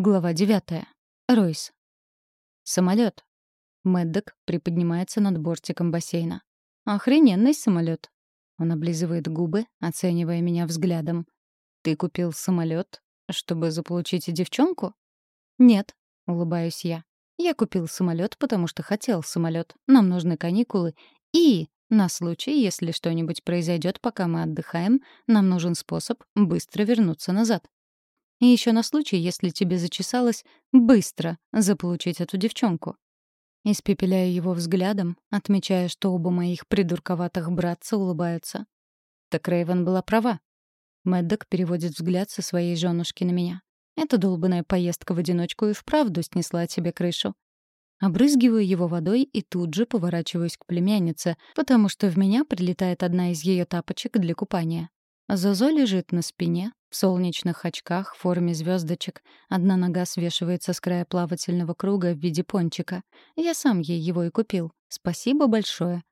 Глава девятая. Ройс. Самолет. Мэддок приподнимается над бортиком бассейна. Охрененный самолет. Он облизывает губы, оценивая меня взглядом. Ты купил самолет, чтобы заполучить девчонку? Нет, улыбаюсь я. Я купил самолет, потому что хотел самолет. Нам нужны каникулы. И на случай, если что-нибудь произойдет, пока мы отдыхаем, нам нужен способ быстро вернуться назад. И еще на случай, если тебе зачесалось быстро заполучить эту девчонку. Испепеляю его взглядом, отмечая, что оба моих придурковатых братца улыбаются. Так Рейвен была права. Мэддок переводит взгляд со своей женушки на меня. Эта долбанная поездка в одиночку и вправду снесла тебе крышу. Обрызгиваю его водой и тут же поворачиваюсь к племяннице, потому что в меня прилетает одна из ее тапочек для купания. Зозо лежит на спине, в солнечных очках в форме звездочек. Одна нога свешивается с края плавательного круга в виде пончика. Я сам ей его и купил. Спасибо большое.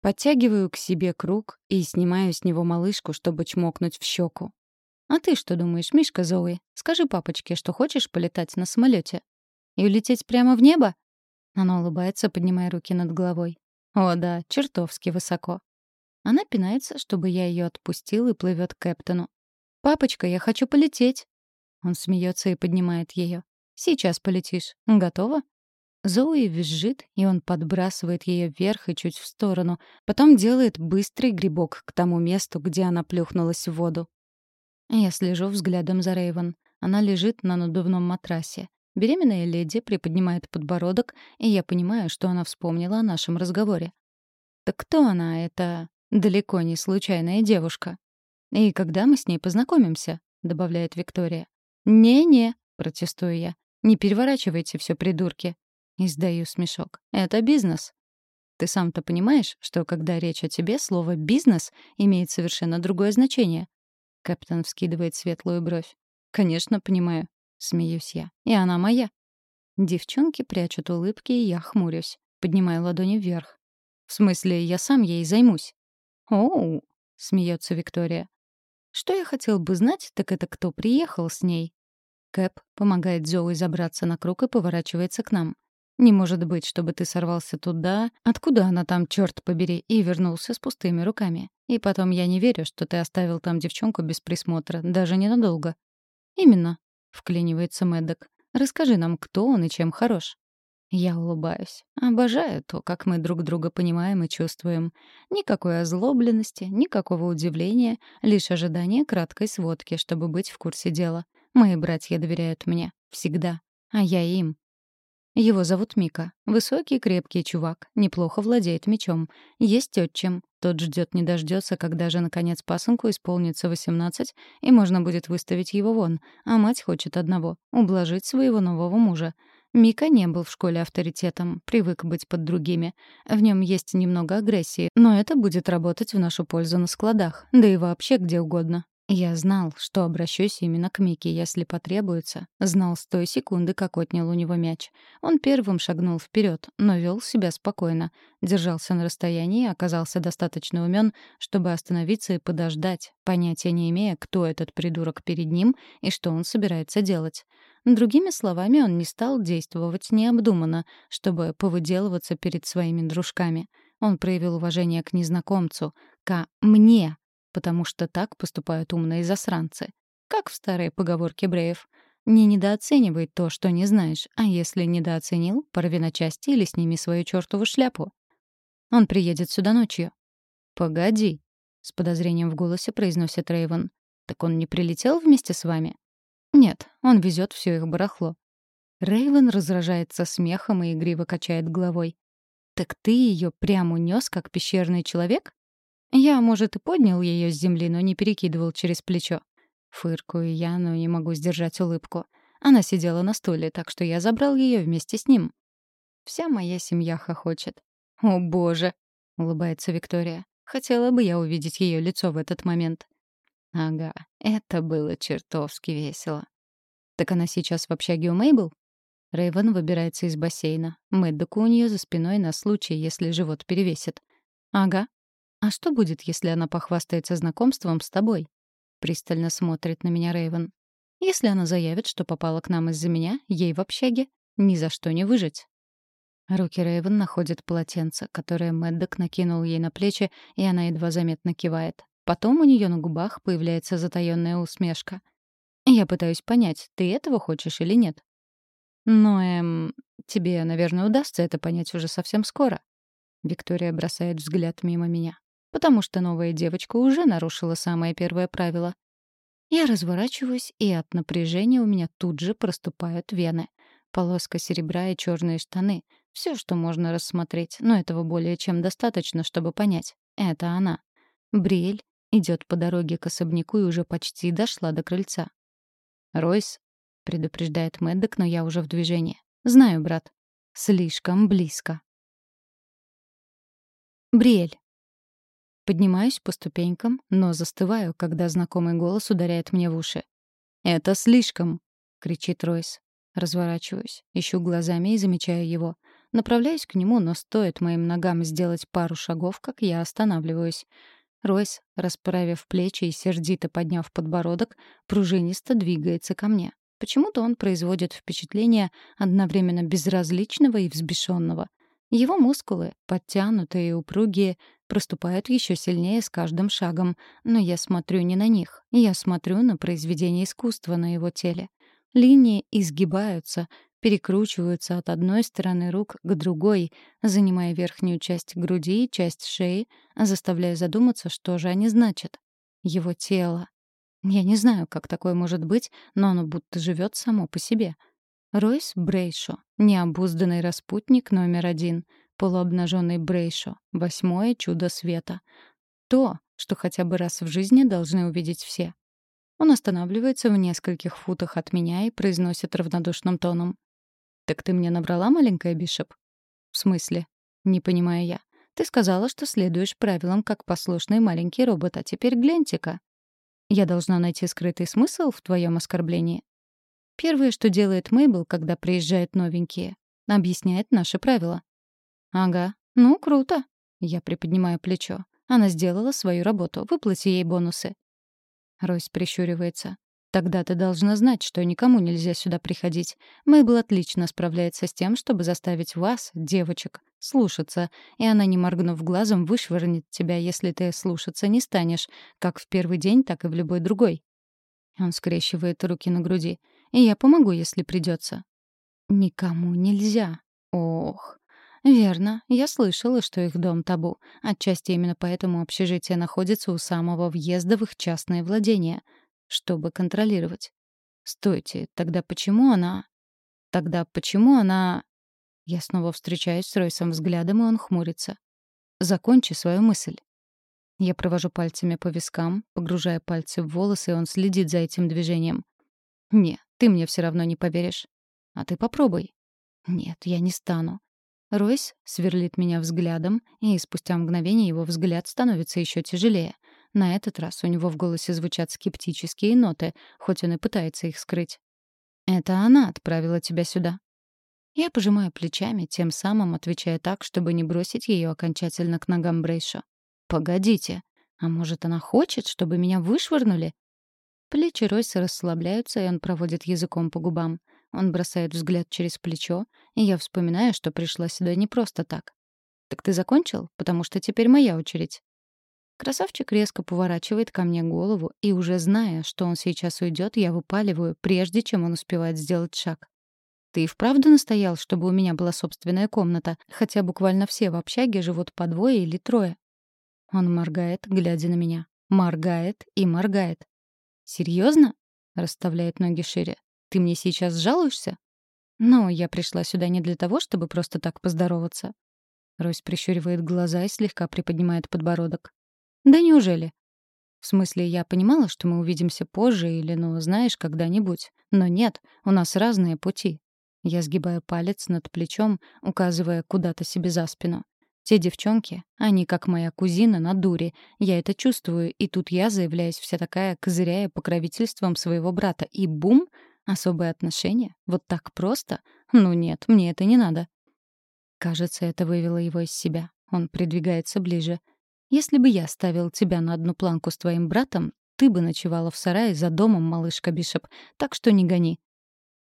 Подтягиваю к себе круг и снимаю с него малышку, чтобы чмокнуть в щеку. «А ты что думаешь, Мишка Зои? Скажи папочке, что хочешь полетать на самолете И улететь прямо в небо?» Она улыбается, поднимая руки над головой. «О да, чертовски высоко». Она пинается, чтобы я ее отпустил и плывет к Кэптону. «Папочка, я хочу полететь!» Он смеется и поднимает ее. «Сейчас полетишь. Готова?» Зои визжит, и он подбрасывает ее вверх и чуть в сторону. Потом делает быстрый грибок к тому месту, где она плюхнулась в воду. Я слежу взглядом за Рейвен. Она лежит на надувном матрасе. Беременная леди приподнимает подбородок, и я понимаю, что она вспомнила о нашем разговоре. Так кто она, эта далеко не случайная девушка? «И когда мы с ней познакомимся?» — добавляет Виктория. «Не-не», — протестую я. «Не переворачивайте все, придурки». Издаю смешок. «Это бизнес». Ты сам-то понимаешь, что когда речь о тебе, слово «бизнес» имеет совершенно другое значение? Капитан вскидывает светлую бровь. «Конечно, понимаю», — смеюсь я. «И она моя». Девчонки прячут улыбки, и я хмурюсь. Поднимаю ладони вверх. «В смысле, я сам ей займусь?» «Оу», — смеется Виктория. Что я хотел бы знать, так это кто приехал с ней. Кэп помогает Зоуи забраться на круг и поворачивается к нам. Не может быть, чтобы ты сорвался туда, откуда она там, черт побери, и вернулся с пустыми руками. И потом я не верю, что ты оставил там девчонку без присмотра, даже ненадолго. Именно, вклинивается Мэддок. Расскажи нам, кто он и чем хорош. Я улыбаюсь. Обожаю то, как мы друг друга понимаем и чувствуем. Никакой озлобленности, никакого удивления, лишь ожидание краткой сводки, чтобы быть в курсе дела. Мои братья доверяют мне. Всегда. А я им. Его зовут Мика. Высокий, крепкий чувак. Неплохо владеет мечом. Есть отчим. Тот ждет не дождется, когда же, наконец, пасынку исполнится 18, и можно будет выставить его вон. А мать хочет одного — ублажить своего нового мужа. Мика не был в школе авторитетом, привык быть под другими. В нем есть немного агрессии, но это будет работать в нашу пользу на складах, да и вообще где угодно. Я знал, что обращусь именно к Мике, если потребуется. Знал с той секунды, как отнял у него мяч. Он первым шагнул вперед, но вел себя спокойно. Держался на расстоянии оказался достаточно умен, чтобы остановиться и подождать, понятия не имея, кто этот придурок перед ним и что он собирается делать. Другими словами, он не стал действовать необдуманно, чтобы повыделываться перед своими дружками. Он проявил уважение к незнакомцу, к «мне», потому что так поступают умные засранцы. Как в старой поговорке Бреев. «Не недооценивай то, что не знаешь, а если недооценил, порви на части или сними свою чертову шляпу». Он приедет сюда ночью. «Погоди», — с подозрением в голосе произносит Рейвен. «Так он не прилетел вместе с вами?» Нет, он везет все их барахло. Рейвен раздражается смехом и игриво качает головой. «Так ты ее прямо унес, как пещерный человек?» «Я, может, и поднял ее с земли, но не перекидывал через плечо». Фыркую я, но не могу сдержать улыбку. Она сидела на стуле, так что я забрал ее вместе с ним. Вся моя семья хохочет. «О, боже!» — улыбается Виктория. Хотела бы я увидеть ее лицо в этот момент. Ага, это было чертовски весело. Так она сейчас в общаге у Мейбл? Рэйвен выбирается из бассейна. Мэддоку у нее за спиной на случай, если живот перевесит. Ага. А что будет, если она похвастается знакомством с тобой? Пристально смотрит на меня Рэйвен. Если она заявит, что попала к нам из-за меня, ей в общаге ни за что не выжить. Руки Рэйвен находят полотенце, которое Мэддок накинул ей на плечи, и она едва заметно кивает. Потом у нее на губах появляется затаённая усмешка. «Я пытаюсь понять, ты этого хочешь или нет?» «Но, эм, тебе, наверное, удастся это понять уже совсем скоро». Виктория бросает взгляд мимо меня. «Потому что новая девочка уже нарушила самое первое правило. Я разворачиваюсь, и от напряжения у меня тут же проступают вены. Полоска серебра и черные штаны — все, что можно рассмотреть, но этого более чем достаточно, чтобы понять. Это она. Бриэль идет по дороге к особняку и уже почти дошла до крыльца. «Ройс», — предупреждает Мэддок, но я уже в движении. «Знаю, брат. Слишком близко». Бриэль. Поднимаюсь по ступенькам, но застываю, когда знакомый голос ударяет мне в уши. «Это слишком!» — кричит Ройс. Разворачиваюсь, ищу глазами и замечаю его. Направляюсь к нему, но стоит моим ногам сделать пару шагов, как я останавливаюсь. Ройс, расправив плечи и сердито подняв подбородок, пружинисто двигается ко мне. Почему-то он производит впечатление одновременно безразличного и взбешенного. Его мускулы, подтянутые и упругие, проступают еще сильнее с каждым шагом, но я смотрю не на них, я смотрю на произведение искусства на его теле. Линии изгибаются, перекручиваются от одной стороны рук к другой, занимая верхнюю часть груди и часть шеи, заставляя задуматься, что же они значат. Его тело. Я не знаю, как такое может быть, но оно будто живет само по себе. Ройс Брейшо, необузданный распутник номер один, полуобнаженный Брейшо, восьмое чудо света. То, что хотя бы раз в жизни должны увидеть все. Он останавливается в нескольких футах от меня и произносит равнодушным тоном. «Так ты мне набрала, маленькая Бишоп?» «В смысле?» «Не понимаю я. Ты сказала, что следуешь правилам, как послушный маленький робот, а теперь гляньте-ка. Я должна найти скрытый смысл в твоем оскорблении?» Первое, что делает Мейбл, когда приезжают новенькие, объясняет наши правила. «Ага, ну, круто». Я приподнимаю плечо. Она сделала свою работу, выплати ей бонусы. Ройс прищуривается. Тогда ты должна знать, что никому нельзя сюда приходить. Мэйбл отлично справляется с тем, чтобы заставить вас, девочек, слушаться, и она, не моргнув глазом, вышвырнет тебя, если ты слушаться не станешь, как в первый день, так и в любой другой. Он скрещивает руки на груди. И я помогу, если придется. Никому нельзя. Ох. Верно. Я слышала, что их дом табу. Отчасти именно поэтому общежитие находится у самого въезда в их частное владение — чтобы контролировать. Стойте, тогда почему она... Тогда почему она... Я снова встречаюсь с Ройсом взглядом, и он хмурится. Закончи свою мысль. Я провожу пальцами по вискам, погружая пальцы в волосы, и он следит за этим движением. «Не, ты мне все равно не поверишь. А ты попробуй». «Нет, я не стану». Ройс сверлит меня взглядом, и спустя мгновение его взгляд становится еще тяжелее. На этот раз у него в голосе звучат скептические ноты, хоть он и пытается их скрыть. «Это она отправила тебя сюда». Я пожимаю плечами, тем самым отвечая так, чтобы не бросить ее окончательно к ногам Брейша. «Погодите, а может, она хочет, чтобы меня вышвырнули?» Плечи Ройса расслабляются, и он проводит языком по губам. Он бросает взгляд через плечо, и я вспоминаю, что пришла сюда не просто так. «Так ты закончил? Потому что теперь моя очередь». Красавчик резко поворачивает ко мне голову, и уже зная, что он сейчас уйдет, я выпаливаю, прежде чем он успевает сделать шаг. «Ты и вправду настоял, чтобы у меня была собственная комната, хотя буквально все в общаге живут по двое или трое?» Он моргает, глядя на меня. Моргает и моргает. «Серьезно?» — расставляет ноги шире. «Ты мне сейчас жалуешься?» «Но я пришла сюда не для того, чтобы просто так поздороваться». Ройс прищуривает глаза и слегка приподнимает подбородок. «Да неужели?» В смысле, я понимала, что мы увидимся позже или, ну, знаешь, когда-нибудь. Но нет, у нас разные пути. Я сгибаю палец над плечом, указывая куда-то себе за спину. Те девчонки, они как моя кузина на дуре. Я это чувствую, и тут я заявляюсь вся такая, козыряя покровительством своего брата. И бум! Особые отношения? Вот так просто? Ну нет, мне это не надо. Кажется, это вывело его из себя. Он придвигается ближе. Если бы я ставил тебя на одну планку с твоим братом, ты бы ночевала в сарае за домом, малышка Бишоп, так что не гони».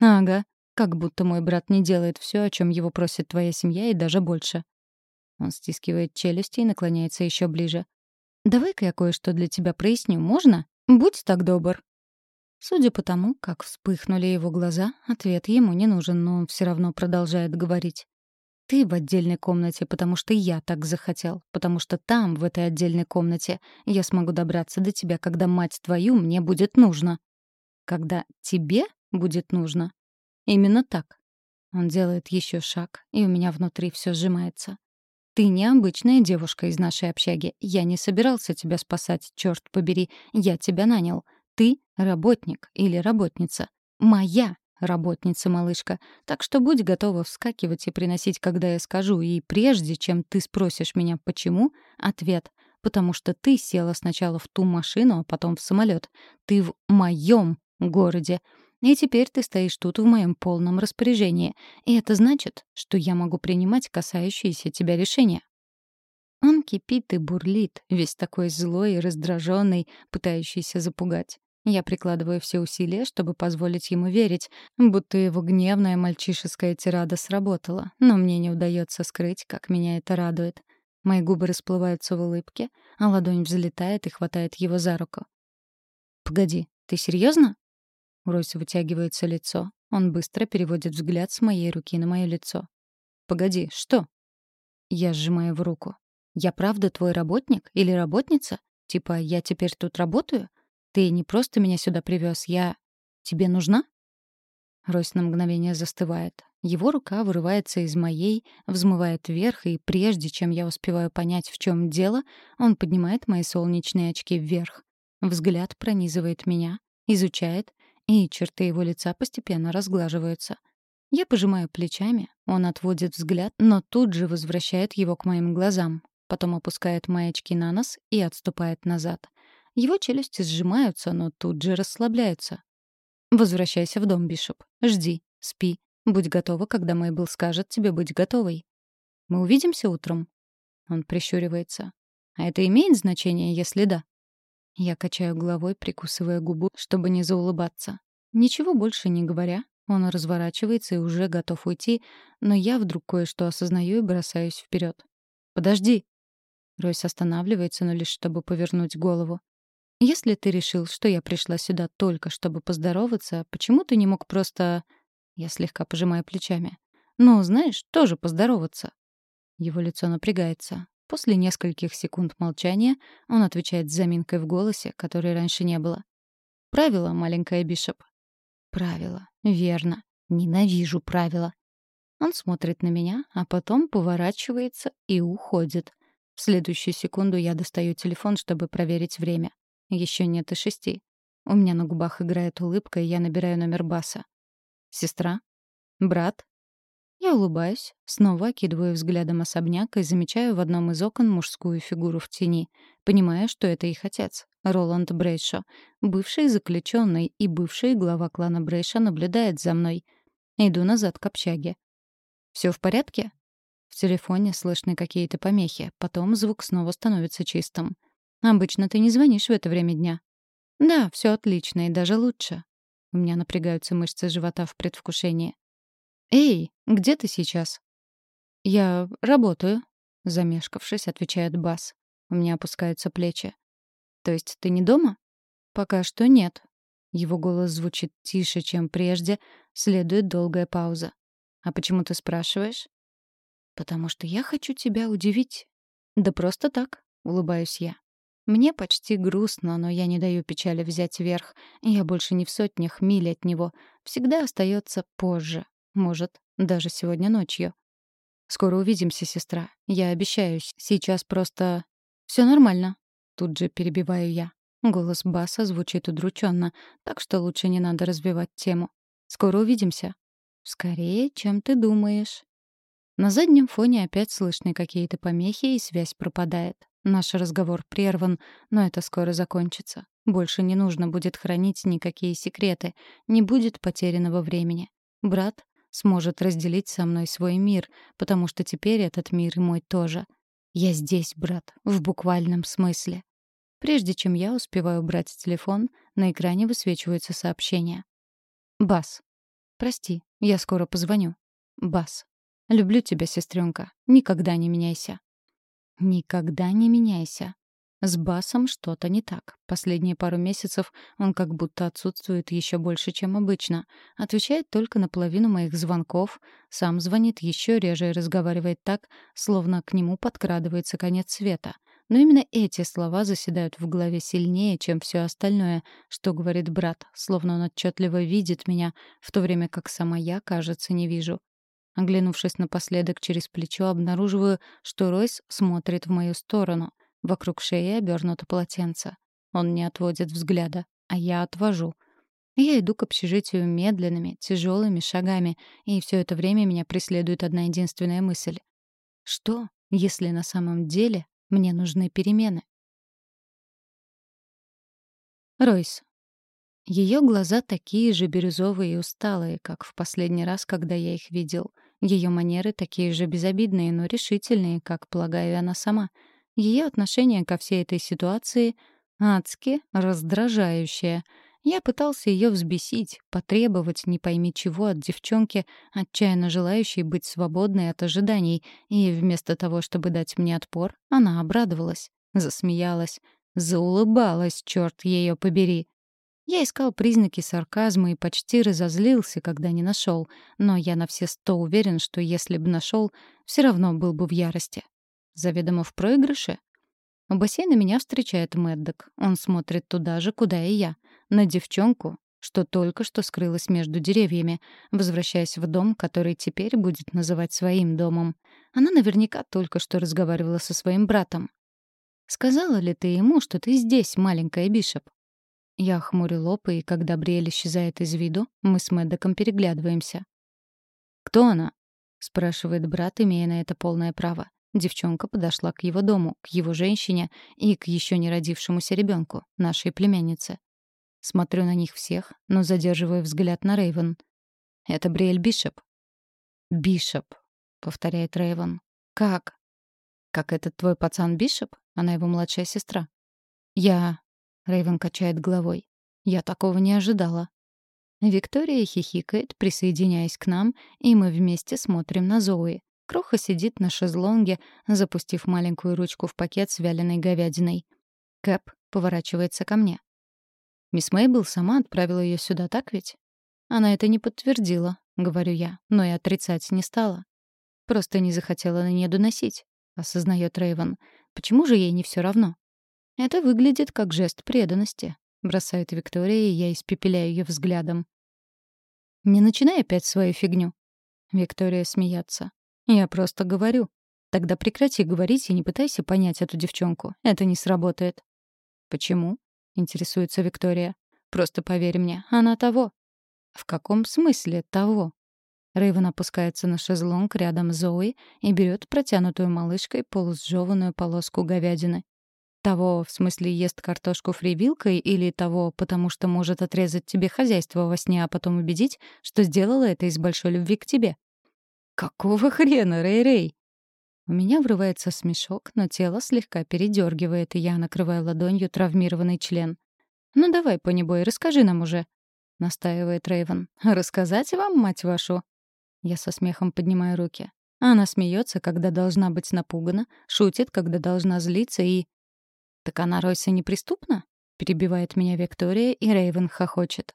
«Ага, как будто мой брат не делает все, о чем его просит твоя семья, и даже больше». Он стискивает челюсти и наклоняется еще ближе. «Давай-ка я кое-что для тебя проясню, можно? Будь так добр». Судя по тому, как вспыхнули его глаза, ответ ему не нужен, но он все равно продолжает говорить. «Ты в отдельной комнате, потому что я так захотел, потому что там, в этой отдельной комнате, я смогу добраться до тебя, когда мать твою мне будет нужно». «Когда тебе будет нужно?» «Именно так». Он делает еще шаг, и у меня внутри все сжимается. Ты необычная девушка из нашей общаги. Я не собирался тебя спасать, черт побери. Я тебя нанял. Ты — работник или работница. Моя работница, малышка. Так что будь готова вскакивать и приносить, когда я скажу. И прежде чем ты спросишь меня «почему?», ответ — потому что ты села сначала в ту машину, а потом в самолет. Ты в моем городе. И теперь ты стоишь тут в моем полном распоряжении. И это значит, что я могу принимать касающиеся тебя решения. Он кипит и бурлит, весь такой злой и раздраженный, пытающийся запугать. Я прикладываю все усилия, чтобы позволить ему верить, будто его гневная мальчишеская тирада сработала, но мне не удается скрыть, как меня это радует. Мои губы расплываются в улыбке, а ладонь взлетает и хватает его за руку. «Погоди, ты серьезно? У вытягивается лицо. Он быстро переводит взгляд с моей руки на мое лицо. «Погоди, что?» Я сжимаю в руку. «Я правда твой работник или работница? Типа, я теперь тут работаю? Ты не просто меня сюда привез, я... Тебе нужна?» Ройс на мгновение застывает. Его рука вырывается из моей, взмывает вверх, и прежде чем я успеваю понять, в чем дело, он поднимает мои солнечные очки вверх. Взгляд пронизывает меня, изучает, и черты его лица постепенно разглаживаются. Я пожимаю плечами, он отводит взгляд, но тут же возвращает его к моим глазам, потом опускает мои очки на нос и отступает назад. Его челюсти сжимаются, но тут же расслабляются. «Возвращайся в дом, Бишоп. Жди, спи. Будь готова, когда Мэйбл скажет тебе быть готовой. Мы увидимся утром?» Он прищуривается. «А это имеет значение, если да?» Я качаю головой, прикусывая губу, чтобы не заулыбаться. Ничего больше не говоря, он разворачивается и уже готов уйти, но я вдруг кое-что осознаю и бросаюсь вперед. «Подожди!» Ройс останавливается, но лишь чтобы повернуть голову. «Если ты решил, что я пришла сюда только чтобы поздороваться, почему ты не мог просто...» Я слегка пожимаю плечами. «Ну, знаешь, тоже поздороваться». Его лицо напрягается. После нескольких секунд молчания он отвечает с заминкой в голосе, которой раньше не было. «Правило, маленькая Бишоп». «Правило. Верно. Ненавижу правила». Он смотрит на меня, а потом поворачивается и уходит. В следующую секунду я достаю телефон, чтобы проверить время. Еще нет и шести. У меня на губах играет улыбка, и я набираю номер Баса. «Сестра? Брат?» Я улыбаюсь, снова окидываю взглядом особняк и замечаю в одном из окон мужскую фигуру в тени, понимая, что это их отец, Роланд Брейшо. Бывший заключенный и бывший глава клана Брейша наблюдает за мной. Иду назад к общаге. Все в порядке?» В телефоне слышны какие-то помехи, потом звук снова становится чистым. «Обычно ты не звонишь в это время дня». «Да, все отлично и даже лучше». У меня напрягаются мышцы живота в предвкушении. «Эй, где ты сейчас?» «Я работаю», — замешкавшись, отвечает Бас. У меня опускаются плечи. «То есть ты не дома?» «Пока что нет». Его голос звучит тише, чем прежде, следует долгая пауза. «А почему ты спрашиваешь?» «Потому что я хочу тебя удивить». «Да просто так», — улыбаюсь я. Мне почти грустно, но я не даю печали взять верх. Я больше не в сотнях миль от него. Всегда остается позже, может, даже сегодня ночью. Скоро увидимся, сестра. Я обещаюсь. Сейчас просто... Все нормально. Тут же перебиваю я. Голос Баса звучит удрученно, так что лучше не надо развивать тему. Скоро увидимся. Скорее, чем ты думаешь. На заднем фоне опять слышны какие-то помехи, и связь пропадает. Наш разговор прерван, но это скоро закончится. Больше не нужно будет хранить никакие секреты, не будет потерянного времени. Брат сможет разделить со мной свой мир, потому что теперь этот мир и мой тоже. Я здесь, брат, в буквальном смысле. Прежде чем я успеваю брать телефон, на экране высвечивается сообщение. Бас. Прости, я скоро позвоню. Бас. Люблю тебя, сестренка. Никогда не меняйся. Никогда не меняйся. С Басом что-то не так. Последние пару месяцев он как будто отсутствует еще больше, чем обычно. Отвечает только на половину моих звонков, сам звонит еще реже и разговаривает так, словно к нему подкрадывается конец света. Но именно эти слова заседают в голове сильнее, чем все остальное, что говорит брат, словно он отчетливо видит меня, в то время как сама я, кажется, не вижу. Оглянувшись напоследок через плечо, обнаруживаю, что Ройс смотрит в мою сторону. Вокруг шеи обернуто полотенце. Он не отводит взгляда, а я отвожу. Я иду к общежитию медленными, тяжелыми шагами, и все это время меня преследует одна единственная мысль. Что, если на самом деле мне нужны перемены? Ройс. Ее глаза такие же бирюзовые и усталые, как в последний раз, когда я их видел. Ее манеры такие же безобидные, но решительные, как, полагаю, она сама — ее отношение ко всей этой ситуации адски раздражающее. Я пытался ее взбесить, потребовать не пойми чего от девчонки, отчаянно желающей быть свободной от ожиданий, и вместо того, чтобы дать мне отпор, она обрадовалась, засмеялась, заулыбалась, черт ее побери. Я искал признаки сарказма и почти разозлился, когда не нашел, но я на все сто уверен, что если бы нашел, все равно был бы в ярости. Заведомо в проигрыше? У бассейна меня встречает Мэддок. Он смотрит туда же, куда и я. На девчонку, что только что скрылась между деревьями, возвращаясь в дом, который теперь будет называть своим домом. Она наверняка только что разговаривала со своим братом. «Сказала ли ты ему, что ты здесь, маленькая Бишоп?» Я хмурю лоб, и когда Бриэль исчезает из виду, мы с Мэддоком переглядываемся. «Кто она?» — спрашивает брат, имея на это полное право. Девчонка подошла к его дому, к его женщине и к еще не родившемуся ребенку, нашей племяннице. Смотрю на них всех, но задерживаю взгляд на Рейвен. «Это Бриэль Бишоп». «Бишоп», — повторяет Рейвен. «Как?» «Как этот твой пацан Бишоп? Она его младшая сестра». «Я...» — Рейвен качает головой. «Я такого не ожидала». Виктория хихикает, присоединяясь к нам, и мы вместе смотрим на Зои. Кроха сидит на шезлонге, запустив маленькую ручку в пакет с вяленой говядиной. Кэп поворачивается ко мне. Мисс Мейбл сама отправила ее сюда, так ведь? Она это не подтвердила, говорю я, но и отрицать не стала. Просто не захотела на нее доносить, осознает Рейвен. Почему же ей не все равно? Это выглядит как жест преданности, бросает Виктория, и я испепеляю ее взглядом. Не начинай опять свою фигню. Виктория смеется. Я просто говорю. Тогда прекрати говорить и не пытайся понять эту девчонку. Это не сработает. Почему? Интересуется Виктория. Просто поверь мне, она того. В каком смысле того? Рейвен опускается на шезлонг рядом с Зоей и берет протянутую малышкой полусжеванную полоску говядины. Того, в смысле, ест картошку фривилкой или того, потому что может отрезать тебе хозяйство во сне, а потом убедить, что сделала это из большой любви к тебе? «Какого хрена, Рэй-Рэй?» У меня врывается смешок, но тело слегка передергивает, и я накрываю ладонью травмированный член. «Ну давай, понебой, расскажи нам уже», — настаивает Рэйвен. «Рассказать вам, мать вашу?» Я со смехом поднимаю руки. Она смеется, когда должна быть напугана, шутит, когда должна злиться и... «Так она Ройса неприступна?» — перебивает меня Виктория, и Рэйвен хохочет.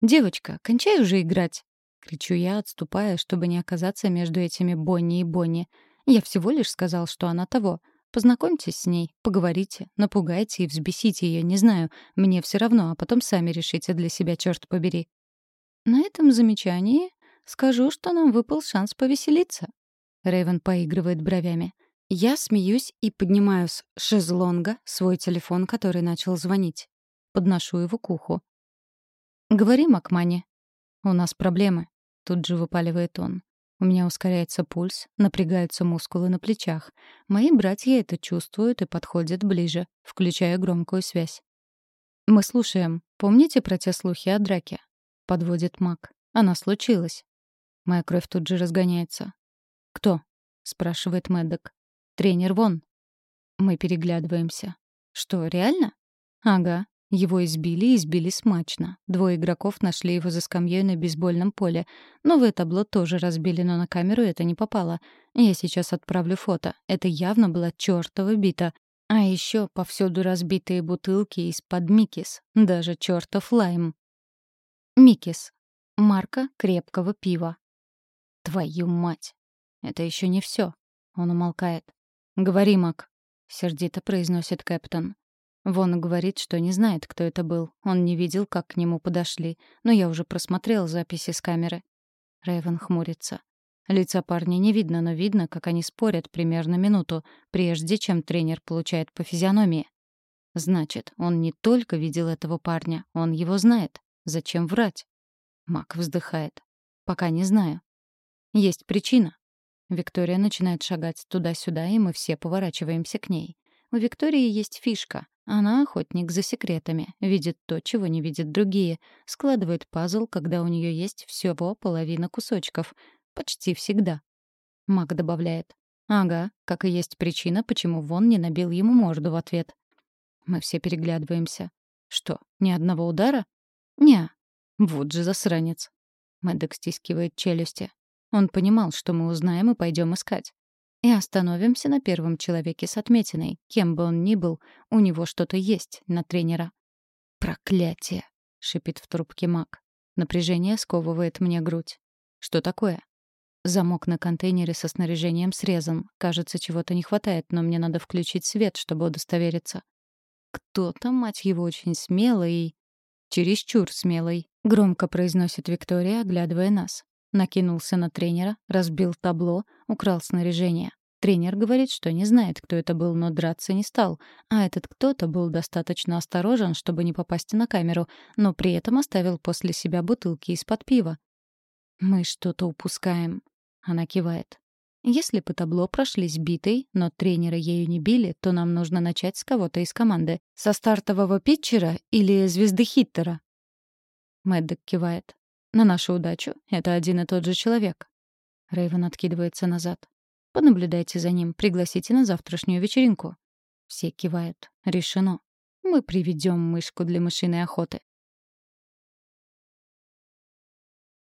«Девочка, кончай уже играть!» Кричу я, отступая, чтобы не оказаться между этими Бонни и Бонни. Я всего лишь сказал, что она того. Познакомьтесь с ней, поговорите, напугайте и взбесите ее, не знаю. Мне все равно, а потом сами решите для себя, черт побери. На этом замечании скажу, что нам выпал шанс повеселиться. Рэйвен поигрывает бровями. Я смеюсь и поднимаю с шезлонга свой телефон, который начал звонить. Подношу его к уху. «Говори, Макмани. У нас проблемы». Тут же выпаливает он. У меня ускоряется пульс, напрягаются мускулы на плечах. Мои братья это чувствуют и подходят ближе, включая громкую связь. «Мы слушаем. Помните про те слухи о драке?» — подводит Мак. «Она случилась». Моя кровь тут же разгоняется. «Кто?» — спрашивает Мэддок. «Тренер Вон». Мы переглядываемся. Что, реально? Ага. Его избили избили смачно. Двое игроков нашли его за скамьей на бейсбольном поле. Новое табло тоже разбили, но на камеру это не попало. Я сейчас отправлю фото. Это явно была чёртова бита. А еще повсюду разбитые бутылки из-под Микис. Даже чёртов лайм. Микис. Марка крепкого пива. Твою мать. Это еще не все. Он умолкает. «Говори, Мак», — сердито произносит Кэптон. Вон говорит, что не знает, кто это был. Он не видел, как к нему подошли. Но я уже просмотрел записи с камеры. Рэйвен хмурится. Лица парня не видно, но видно, как они спорят примерно минуту, прежде чем тренер получает по физиономии. Значит, он не только видел этого парня, он его знает. Зачем врать? Мак вздыхает. Пока не знаю. Есть причина. Виктория начинает шагать туда-сюда, и мы все поворачиваемся к ней. У Виктории есть фишка. Она охотник за секретами, видит то, чего не видят другие, складывает пазл, когда у нее есть всего половина кусочков. Почти всегда. Мак добавляет. Ага, как и есть причина, почему Вон не набил ему морду в ответ. Мы все переглядываемся. Что, ни одного удара? Не. Вот же засранец. Мэддок стискивает челюсти. Он понимал, что мы узнаем и пойдем искать. И остановимся на первом человеке с отметиной. Кем бы он ни был, у него что-то есть на тренера. «Проклятие!» — шипит в трубке маг. Напряжение сковывает мне грудь. «Что такое?» Замок на контейнере со снаряжением срезан. Кажется, чего-то не хватает, но мне надо включить свет, чтобы удостовериться. Кто-то, мать его, очень смелый. Чересчур смелый, громко произносит Виктория, оглядывая нас. Накинулся на тренера, разбил табло, украл снаряжение. Тренер говорит, что не знает, кто это был, но драться не стал. А этот кто-то был достаточно осторожен, чтобы не попасть на камеру, но при этом оставил после себя бутылки из-под пива. «Мы что-то упускаем», — она кивает. «Если по табло прошлись битой, но тренера ею не били, то нам нужно начать с кого-то из команды. Со стартового питчера или звезды хиттера?» Мэддок кивает. На нашу удачу это один и тот же человек. Рэйвен откидывается назад. Понаблюдайте за ним, пригласите на завтрашнюю вечеринку. Все кивают. Решено. Мы приведем мышку для мышиной охоты.